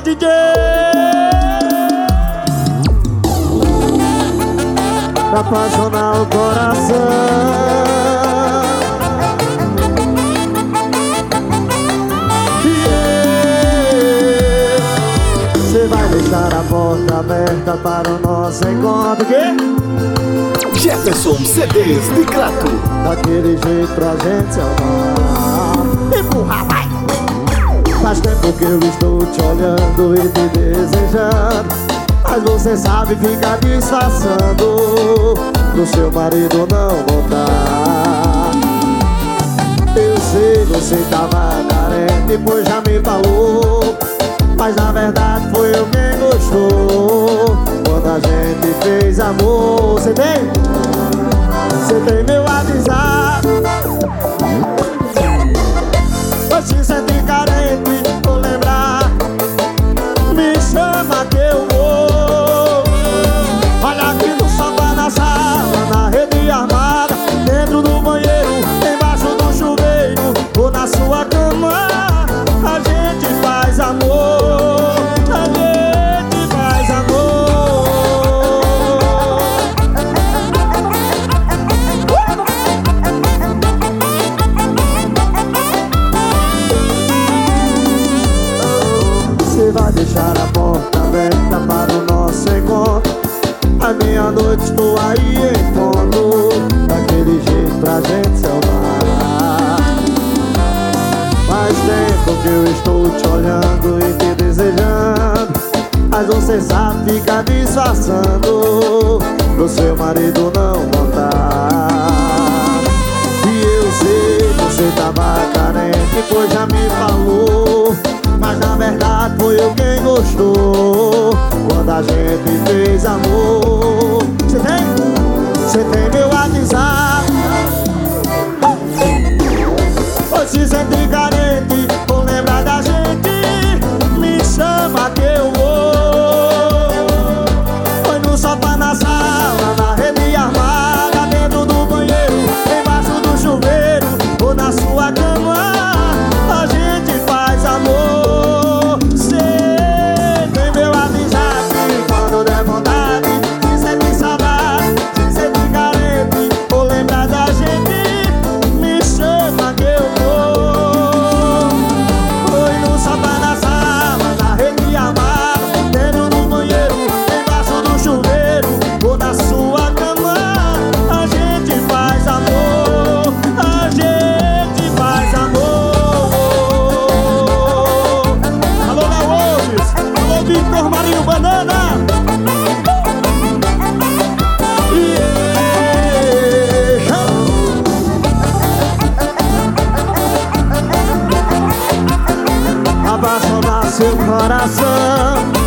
Alô, DJ! Pra apaixonar o coração Você vai deixar a porta aberta para o nosso encontro Quê? Jefferson CDs de Crato Daquele jeito pra gente amar! Faz tempo que eu estou te olhando e te desejando. Mas você sabe ficar disfarçando Pro seu marido não voltar. Eu sei, você tava carente, pois já me falou Mas se sente carente Você vai deixar a porta aberta para o nosso encontro. À meia-noite estou aí em ponto Daquele jeito pra gente se amar. Faz tempo que eu estou te olhando e te desejando Mas você sabe ficar disfarçando. Pro seu marido não voltar E eu sei você tava carente Pois já me falou eu apaixonar seu coração